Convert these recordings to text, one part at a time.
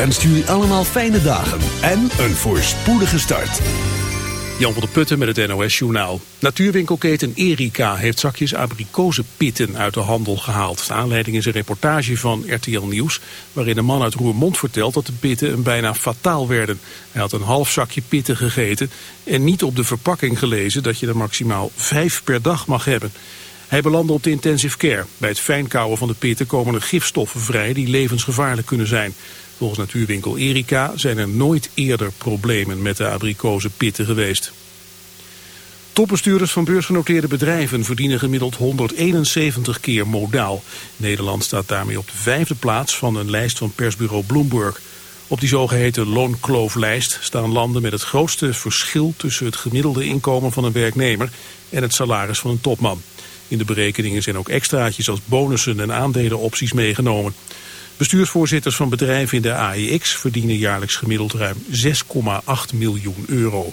Wenst jullie allemaal fijne dagen en een voorspoedige start. Jan van der Putten met het NOS Journaal. Natuurwinkelketen Erika heeft zakjes abrikozenpitten uit de handel gehaald. De aanleiding is een reportage van RTL Nieuws... waarin een man uit Roermond vertelt dat de pitten hem bijna fataal werden. Hij had een half zakje pitten gegeten en niet op de verpakking gelezen... dat je er maximaal vijf per dag mag hebben. Hij belandde op de intensive care. Bij het fijnkouwen van de pitten komen er gifstoffen vrij die levensgevaarlijk kunnen zijn. Volgens natuurwinkel Erika zijn er nooit eerder problemen met de abrikozenpitten geweest. Topbestuurders van beursgenoteerde bedrijven verdienen gemiddeld 171 keer modaal. Nederland staat daarmee op de vijfde plaats van een lijst van persbureau Bloomberg. Op die zogeheten loonklooflijst staan landen met het grootste verschil tussen het gemiddelde inkomen van een werknemer en het salaris van een topman. In de berekeningen zijn ook extraatjes als bonussen en aandelenopties meegenomen. Bestuursvoorzitters van bedrijven in de AEX verdienen jaarlijks gemiddeld ruim 6,8 miljoen euro.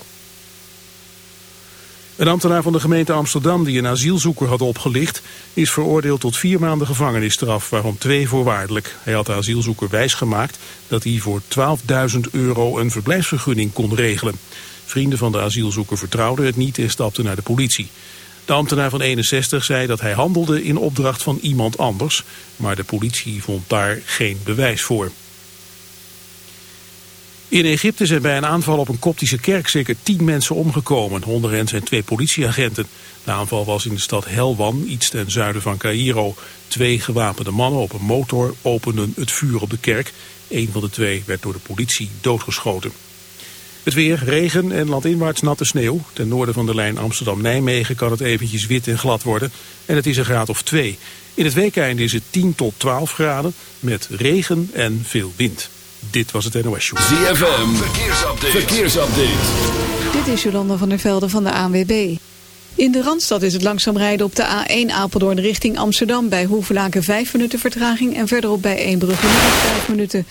Een ambtenaar van de gemeente Amsterdam die een asielzoeker had opgelicht... is veroordeeld tot vier maanden gevangenisstraf, waarom twee voorwaardelijk. Hij had de asielzoeker wijsgemaakt dat hij voor 12.000 euro een verblijfsvergunning kon regelen. Vrienden van de asielzoeker vertrouwden het niet en stapten naar de politie. De ambtenaar van 61 zei dat hij handelde in opdracht van iemand anders, maar de politie vond daar geen bewijs voor. In Egypte zijn bij een aanval op een koptische kerk zeker tien mensen omgekomen. Onder hen zijn twee politieagenten. De aanval was in de stad Helwan, iets ten zuiden van Cairo. Twee gewapende mannen op een motor openden het vuur op de kerk. Een van de twee werd door de politie doodgeschoten. Het weer, regen en landinwaarts natte sneeuw. Ten noorden van de lijn Amsterdam-Nijmegen kan het eventjes wit en glad worden. En het is een graad of 2. In het weekende is het 10 tot 12 graden met regen en veel wind. Dit was het NOS Show. ZFM, verkeersupdate. verkeersupdate. Dit is Jolanda van der Velde van de ANWB. In de Randstad is het langzaam rijden op de A1 Apeldoorn richting Amsterdam... bij Hoevelaken 5 minuten vertraging en verderop bij Eembrugge nog 5 minuten...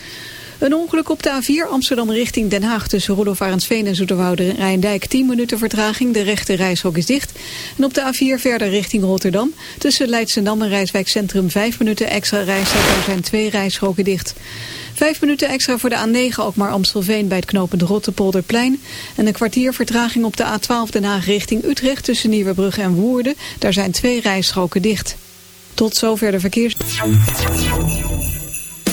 Een ongeluk op de A4 Amsterdam richting Den Haag tussen Rudolf Arendsveen en Zoeterwoude Rijndijk 10 minuten vertraging. De rechte reishok is dicht. En op de A4 verder richting Rotterdam tussen Leidschendam en Rijswijk Centrum 5 minuten extra reistijd. Daar zijn twee rijstroken dicht. Vijf minuten extra voor de A9 ook maar Amstelveen bij het knooppunt Rottepolderplein. En een kwartier vertraging op de A12 Den Haag richting Utrecht tussen Nieuwebrug en Woerden. Daar zijn twee rijstroken dicht. Tot zover de verkeers...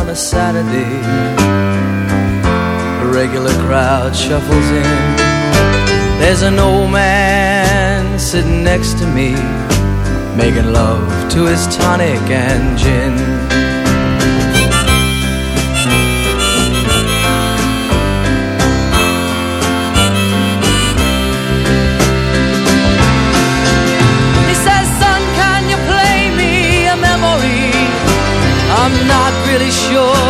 On a Saturday. A regular crowd shuffles in. There's an old man sitting next to me, making love to his tonic and gin. Really sure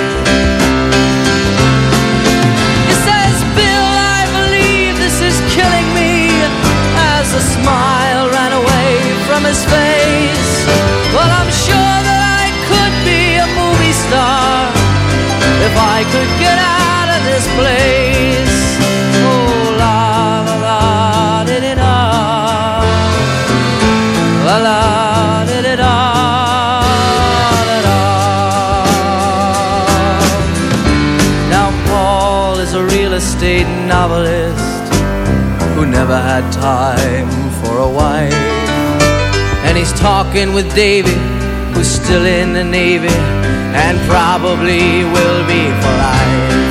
Novelist who never had time for a wife. And he's talking with Davy, who's still in the Navy and probably will be for life.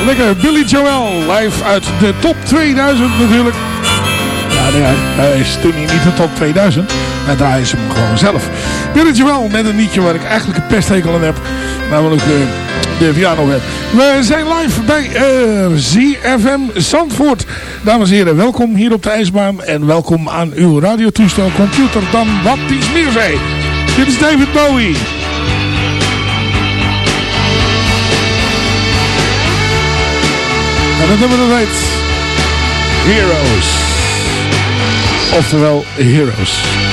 lekker. Billy Joel, live uit de top 2000 natuurlijk. Ja, nee, hij is toen niet de top 2000. Hij draaien ze hem gewoon zelf. Billy Joel met een liedje waar ik eigenlijk een pesthekel aan heb. Namelijk uh, de piano werd. We zijn live bij uh, ZFM Zandvoort. Dames en heren, welkom hier op de ijsbaan. En welkom aan uw radiotoestel, computer, dan wat iets meer zei. Dit is David Bowie. En dat hebben we weet. Heroes. Oftewel Heroes.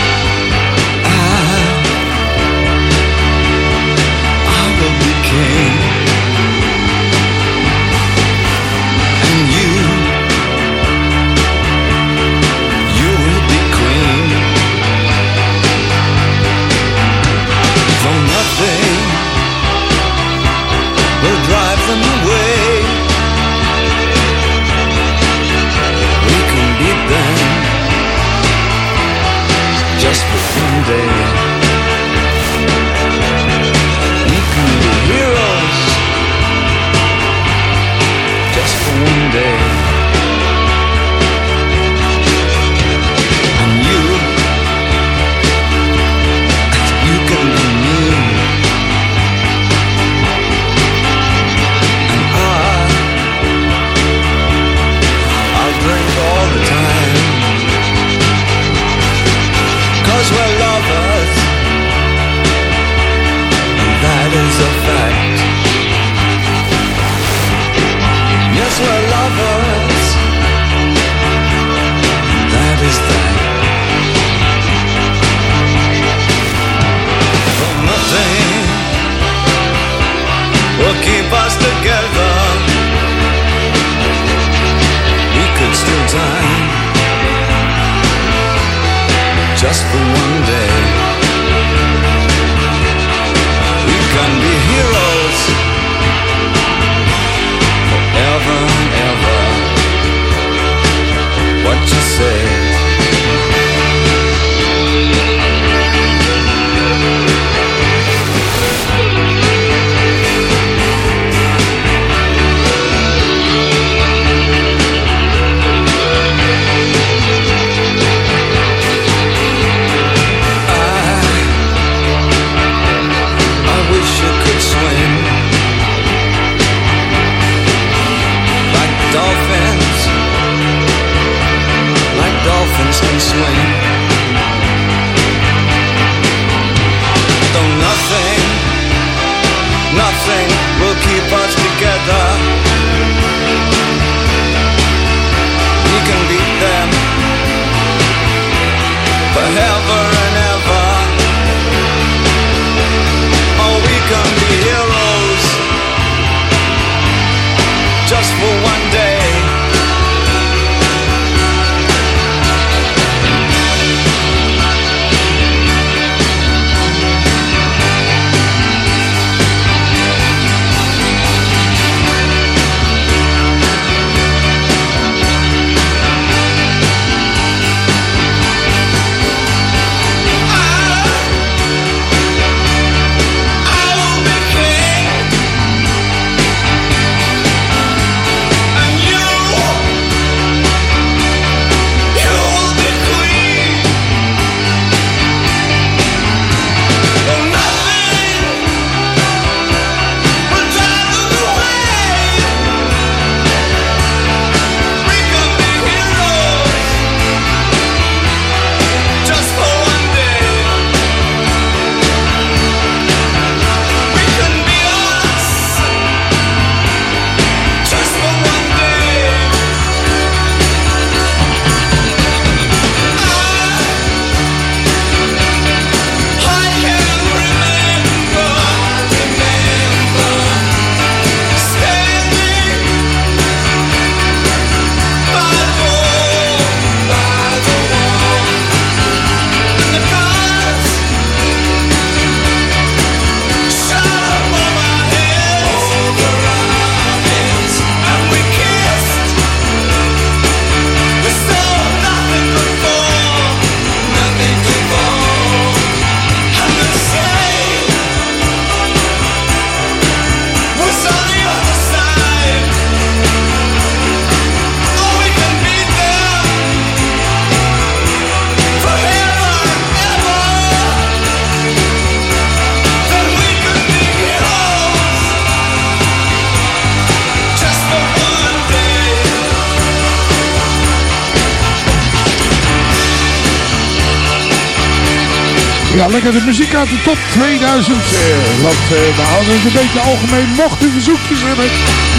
Ja, lekker de muziek uit de top 2000. Eh, want eh, we houden het een beetje algemeen. Mocht u verzoekjes hebben.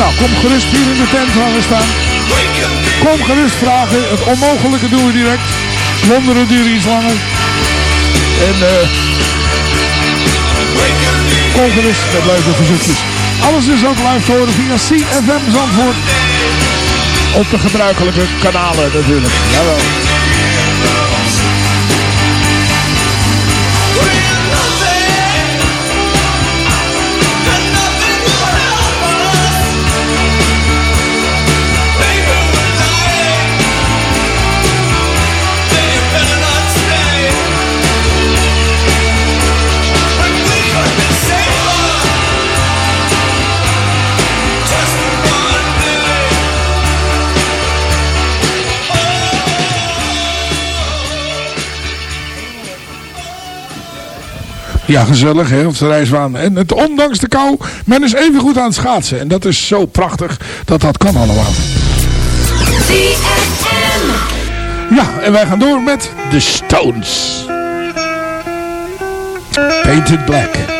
Nou, kom gerust hier in de tent waar staan. Kom gerust vragen. Het onmogelijke doen we direct. Wonderen duren iets langer. En eh kom gerust met leuke verzoekjes. Alles is ook live te horen via CFM Zandvoort. Op de gebruikelijke kanalen natuurlijk. Jawel. Ja, gezellig hè, op de reisbaan. En het, ondanks de kou, men is even goed aan het schaatsen. En dat is zo prachtig dat dat kan allemaal. Ja, en wij gaan door met The Stones. Painted Black.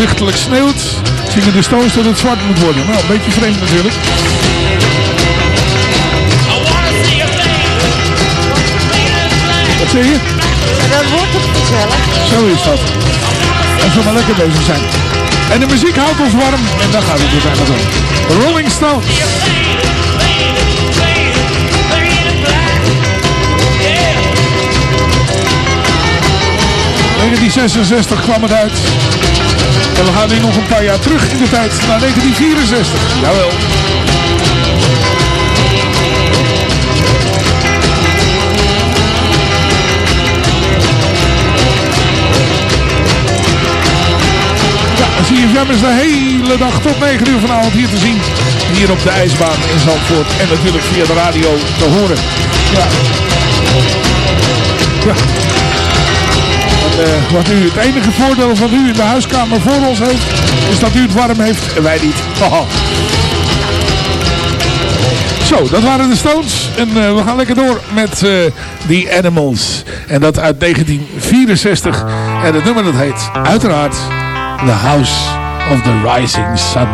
Lichtelijk sneeuwt, zingen de Stones dat het zwart moet worden. Nou, een beetje vreemd natuurlijk. Wat zeg je? Dat wordt het gezellig. Zo is dat. En zo maar lekker bezig zijn. En de muziek houdt ons warm. En daar gaan we dit aan doen. Rolling Stones. 1966 kwam het uit. En we gaan nu nog een paar jaar terug in de tijd. Naar 1964. Jawel. Ja, CFM is de hele dag tot 9 uur vanavond hier te zien. Hier op de ijsbaan in Zandvoort. En natuurlijk via de radio te horen. Ja. Ja. Eh, wat u het enige voordeel van u in de huiskamer voor ons heeft, is dat u het warm heeft en wij niet. Zo, dat waren de Stones. En eh, we gaan lekker door met eh, The Animals. En dat uit 1964. En het nummer dat heet uiteraard The House of the Rising Sun.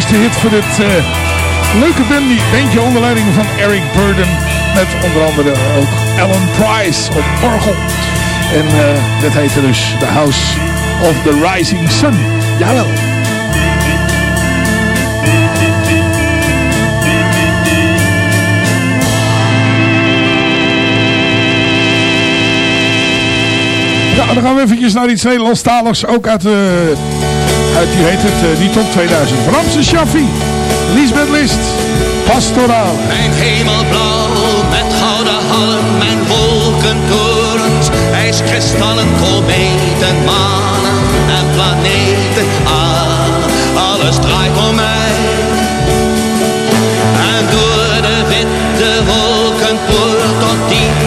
Eerste hit voor dit eh, leuke bandy, bandje onder leiding van Eric Burden. Met onder andere ook Alan Price op orgel. En eh dit heette dus The House of the Rising Sun. Jawel. Ja, dan gaan we eventjes naar iets Nederlandstaligs. Ook uit, eh die heet het, eh, die top 2000. Ramse Shaffi, Lisbeth List, Pastoraal. Mijn hemelblauw met gouden halm en wolkentorens, ijskristallen, kometen, manen en planeten. Ah, alles draait om mij. En door de witte wolken poort tot diep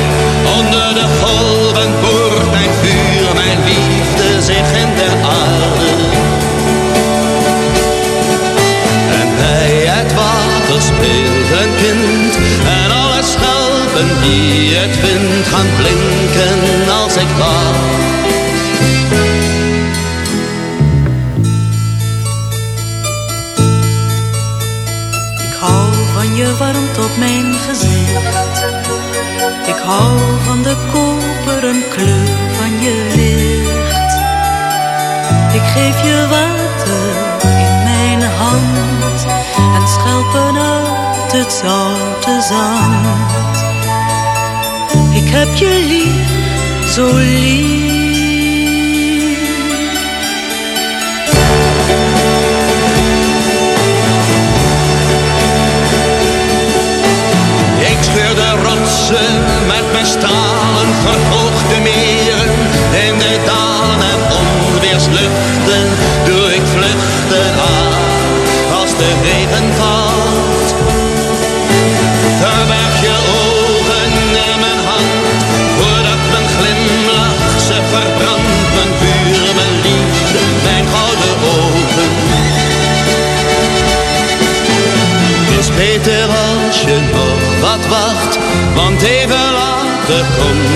onder de golven boort Wie die het wind gaan blinken als ik wacht. Ik hou van je warmte op mijn gezicht. Ik hou van de koperen kleur van je licht. Ik geef je water in mijn hand en schelpen uit het zoute zand. Ik heb je lief, zo lief.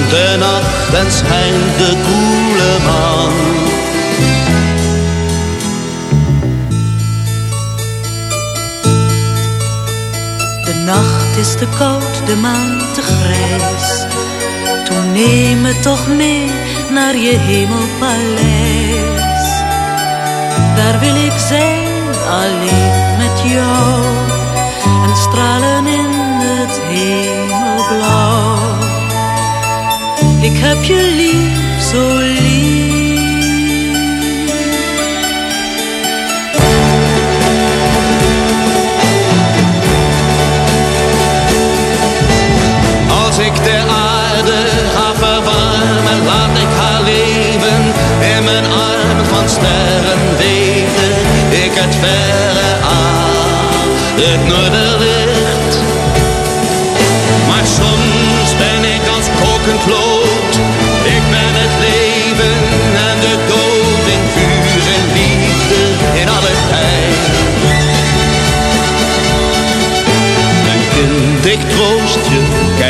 De nacht en schijnt de koele maan. De nacht is te koud, de maan te grijs. Toen neem me toch mee naar je hemelpaleis. Daar wil ik zijn, alleen met jou. En stralen in het hemelblauw. Ik heb je lief, zo lief. Als ik de aarde ga verwarmen, laat ik haar leven in mijn armen van sterren weten. Ik het verre aan, het noorderlicht. Maar soms ben ik als kokend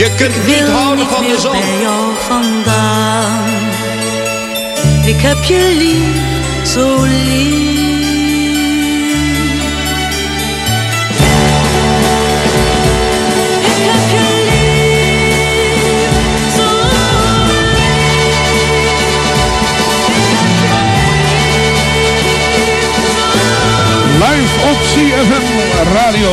Je kunt niet houden van de zon. bij jou vandaan. Ik heb je lief, zo lief. Ik heb je lief, zo Live op CFM Radio.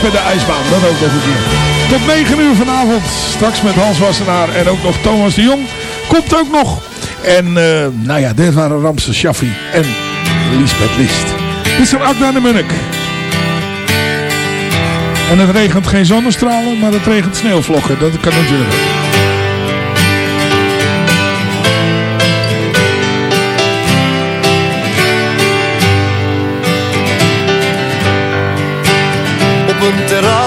Bij de ijsbaan, dat ook nog een keer. Tot 9 uur vanavond, straks met Hans Wassenaar en ook nog Thomas de Jong. Komt ook nog. En eh, nou ja, dit waren Ramse Shaffi en Lisbeth List. Dit van Akda de Munnik. En het regent geen zonnestralen, maar het regent sneeuwvlokken. Dat kan natuurlijk.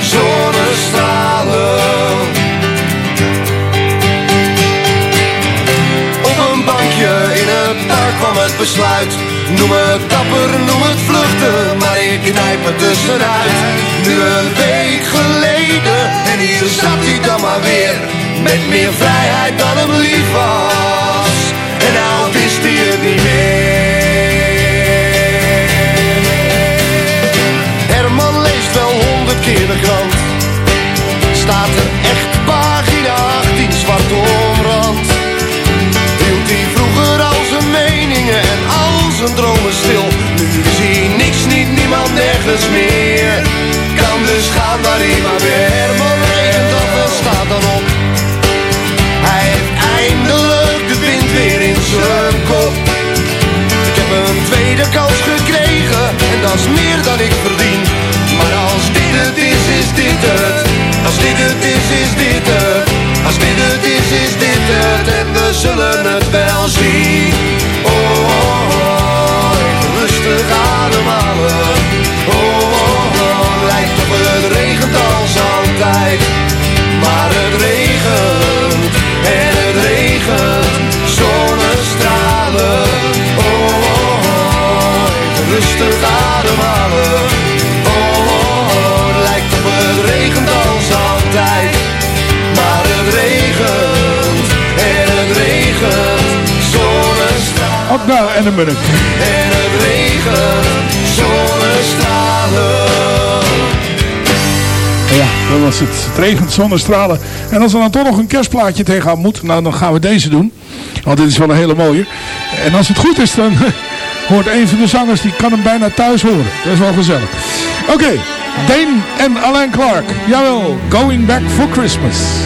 zonnestralen. Op een bankje in het park kwam het besluit. Noem het dapper, noem het vluchten, maar ik knijp het tussenuit. Nu een week geleden, en hier zat hij dan maar weer. Met meer vrijheid dan hem lief was. Staat er echt pagina 18 zwart omrand. Hield hij vroeger al zijn meningen en al zijn dromen stil. Nu hij niks, niet niemand, nergens meer. Kan dus gaan waar hij maar weer. Herman regent af en staat dan op. Hij heeft eindelijk de wind weer in zijn kop. Ik heb een tweede kans gekregen en dat is meer dan ik verdien. Nou en een minuut. En het regent zonnestralen. Ja, dat was het. Het regent zonnestralen. En als er dan toch nog een kerstplaatje tegenaan moet, nou dan gaan we deze doen. Want dit is wel een hele mooie. En als het goed is, dan hoort een van de zangers, die kan hem bijna thuis horen. Dat is wel gezellig. Oké, Dane en Alain Clark. Jawel, Going Back for Christmas.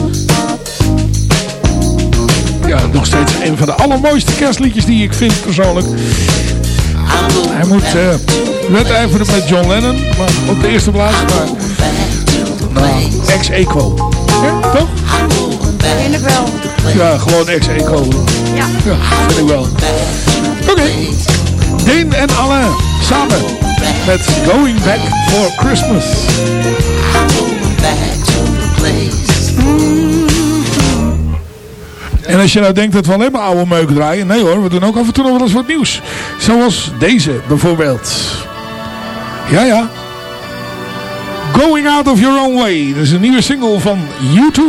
Ja, nog steeds een van de allermooiste kerstliedjes die ik vind persoonlijk. Hij moet eh wedijveren met John Lennon, maar op de eerste plaats. Maar nou, ex-equo. Ja, toch? Vind ik wel. Ja, gewoon ex-equo. Ja. Ja, vind ik wel. Oké. Deen en Alain samen met Going Back for Christmas. En als je nou denkt dat we alleen maar oude meuk draaien. Nee hoor, we doen ook af en toe nog wel eens wat nieuws. Zoals deze bijvoorbeeld. Ja, ja. Going Out of Your Own Way. Dat is een nieuwe single van U2.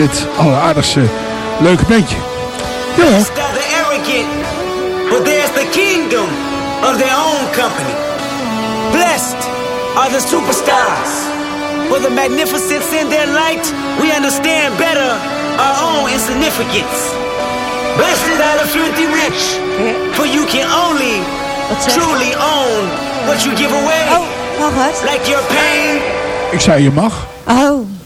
Dit alleraardigste leuke bandje. Ja, the arrogant, but there's the kingdom. Of their own company. Blessed are the superstars. For the magnificence in their light, we understand better our own insignificance. Blessed are the filthy rich, for you can only truly own what you give away. Oh, like your pain. Ik zei je mag. Oh.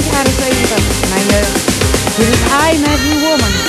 Tijd. Eind jaren 70. Mijn jeugd. Dit is I Am Every Woman.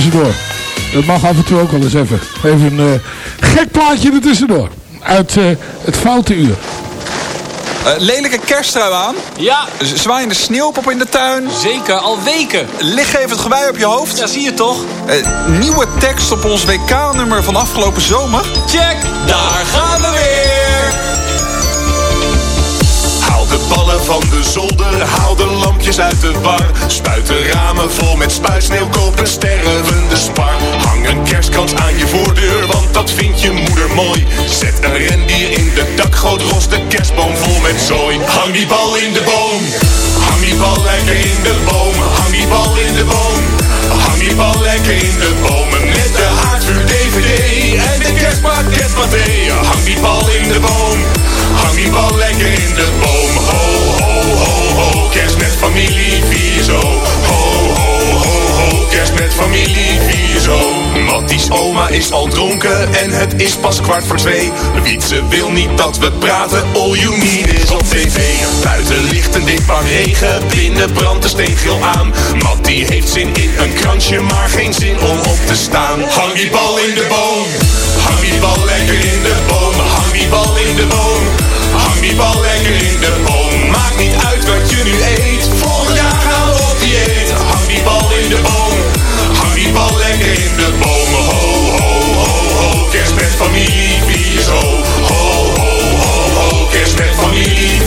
Tussendoor. Dat mag af en toe ook wel eens even. Even een eh, gek plaatje er tussendoor. Uit eh, het foute uur. Eh, lelijke kersttrui aan? Ja. Zwaaiende sneeuwpop in de tuin? Zeker, al weken. Lichtgevend gewei op je hoofd? Ja, zie je toch? nieuwe tekst op ons WK-nummer van afgelopen zomer? Check, daar gaan we weer! Van de zolder, haal de lampjes uit de bar. Spuit de ramen vol met spuisneeuw, koop een stervende spar. Hang een kerstkans aan je voordeur, want dat vindt je moeder mooi. Zet een rendier in de dakgoot, ros de kerstboom vol met zooi. Hang die bal in de boom, hang die bal lekker in de boom. Hang die bal in de boom, hang die bal lekker in de bomen. Met de haardvuur DVD en de kerstpakket Hang die bal in de boom, hang die bal lekker in de boom. Met familie, vier zo. Ho, ho, ho, ho, kerst met familie, vier zo. Matties oma is al dronken en het is pas kwart voor twee. Wietse wil niet dat we praten, all you need is op tv. Buiten ligt een dik pak regen, binnen brandt de steengil aan. Mattie heeft zin in een kransje, maar geen zin om op te staan. Hang die bal in de boom, hang die bal lekker in de boom. Hang die bal in de boom, hang die bal lekker in de boom. Met familie, zo. Ho, ho, ho, ho, kerst met familie.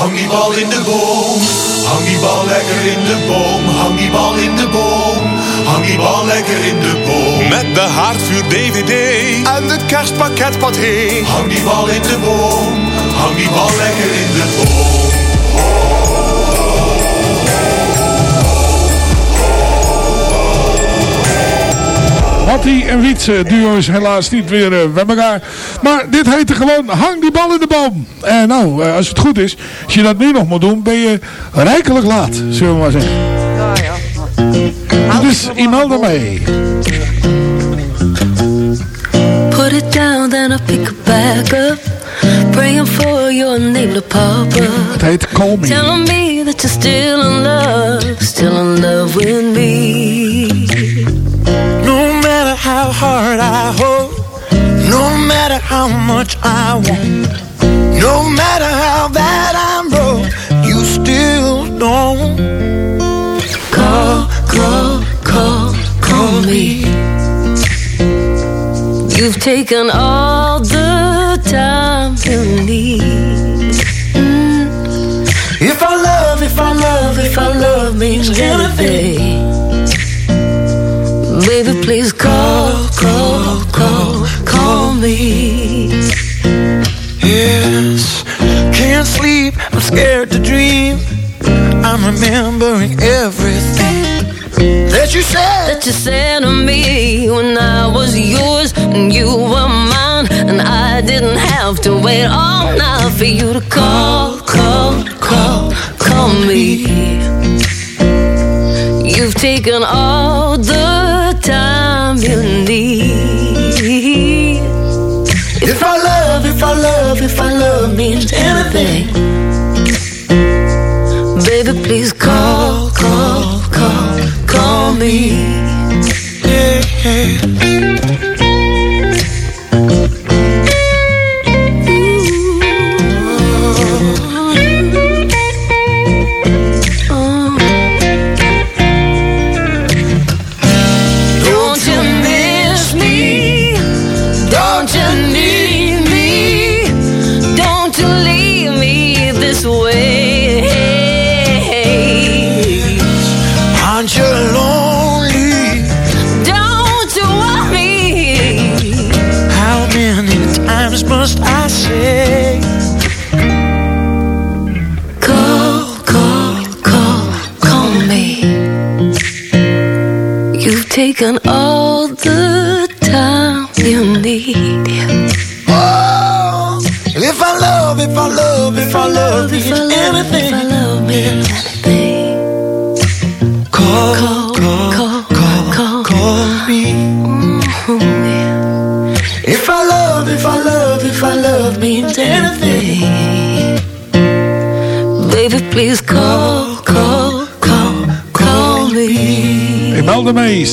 Hang die bal in de boom, hang die bal lekker in de boom. Hang die bal in de boom, hang die bal lekker in de boom. Met de haardvuur DVD En het kerstpakket paté. Hang die bal in de boom, hang die bal lekker in de boom. Mattie en Wietse duo is helaas niet weer eh, bij elkaar. Maar dit heette gewoon Hang die bal in de boom. En nou, eh, als het goed is, als je dat nu nog moet doen, ben je rijkelijk laat, zullen we maar zeggen. Ja, ja. Dus Imelda mee. Put it down, then I pick it back up. Praying for your name to pop up. Het heet Call Me. Telling me that you're still in love, still in love with me. How hard I hold, no matter how much I want, no matter how bad I'm broke, you still don't Call, call, call, call me. You've taken all the time you need. Mm. If I love, if I love, if I love means anything. Baby, please call, call, call, call me. Yes, can't sleep, I'm scared to dream. I'm remembering everything that you said. That you said to me when I was yours and you were mine, and I didn't have to wait all night for you to call, call, call, call me. You've taken all the time you need. If I love, if I love, if I love means anything, baby, please call, call, call, call me. Don't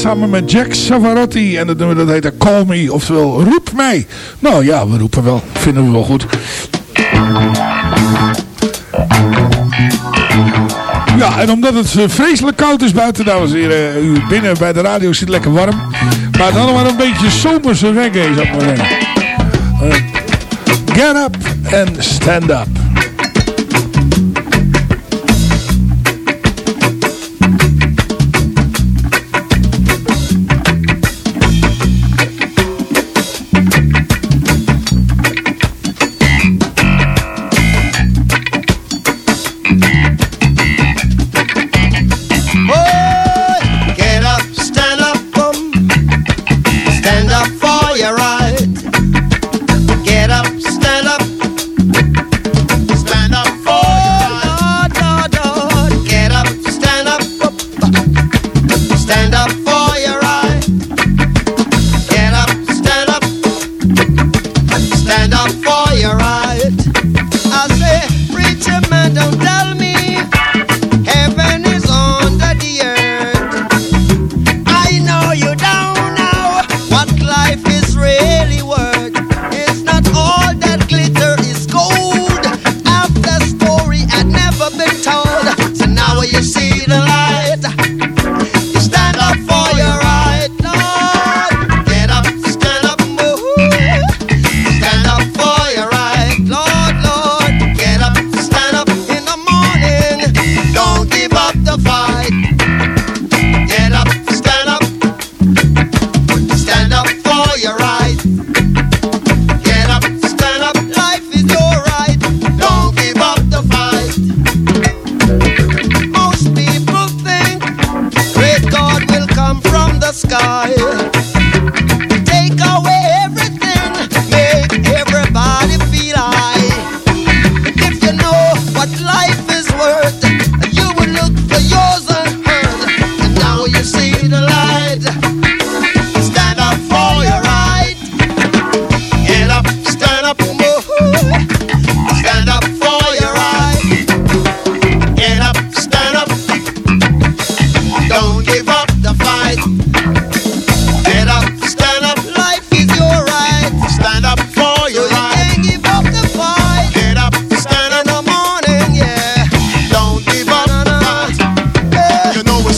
samen met Jack Savarotti. En dat nummer dat heet Call Me, oftewel Roep Mij. Nou ja, we roepen wel. Vinden we wel goed. Ja, en omdat het eh, vreselijk koud is buiten, dames en heren. U binnen bij de radio zit lekker warm. Maar dan maar een beetje zomerse reggae, zou ik maar zeggen. Eh, get up and stand up.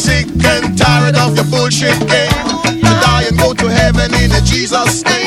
sick and tired of your bullshit game. You die and go to heaven in a Jesus' name.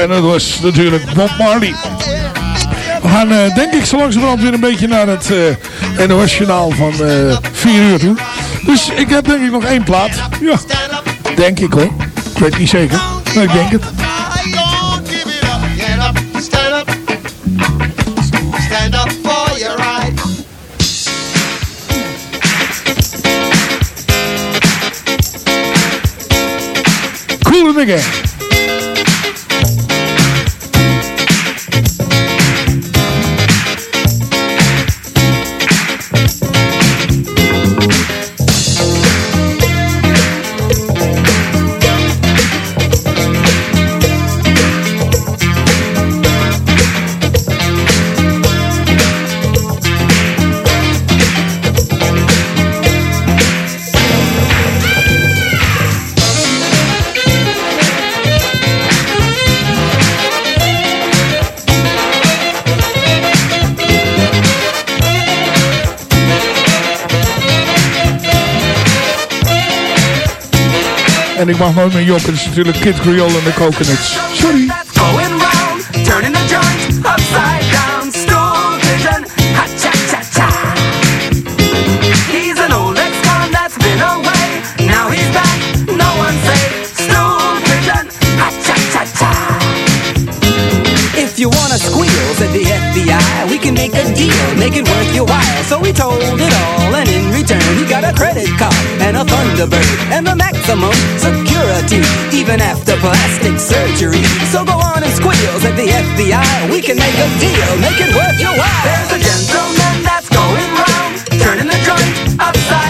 En dat was natuurlijk Bob Marley. We gaan eh, denk ik zo langzamerhand weer een beetje naar het eh, uh, NOS journaal van eh, 4 uur toe. Dus ik heb denk ik nog één plaat. Ja, denk ik hoor. Ik weet niet zeker, maar ik denk het. Cool again. ik mag nooit meer Job. Het is natuurlijk Kid Creole en de Coconuts. Sorry. deal, make it worth your while. So he told it all, and in return, he got a credit card and a Thunderbird and the maximum security, even after plastic surgery. So go on and squeals at the FBI. We can make a deal, make it worth your while. There's a gentleman that's going round, turning the joint upside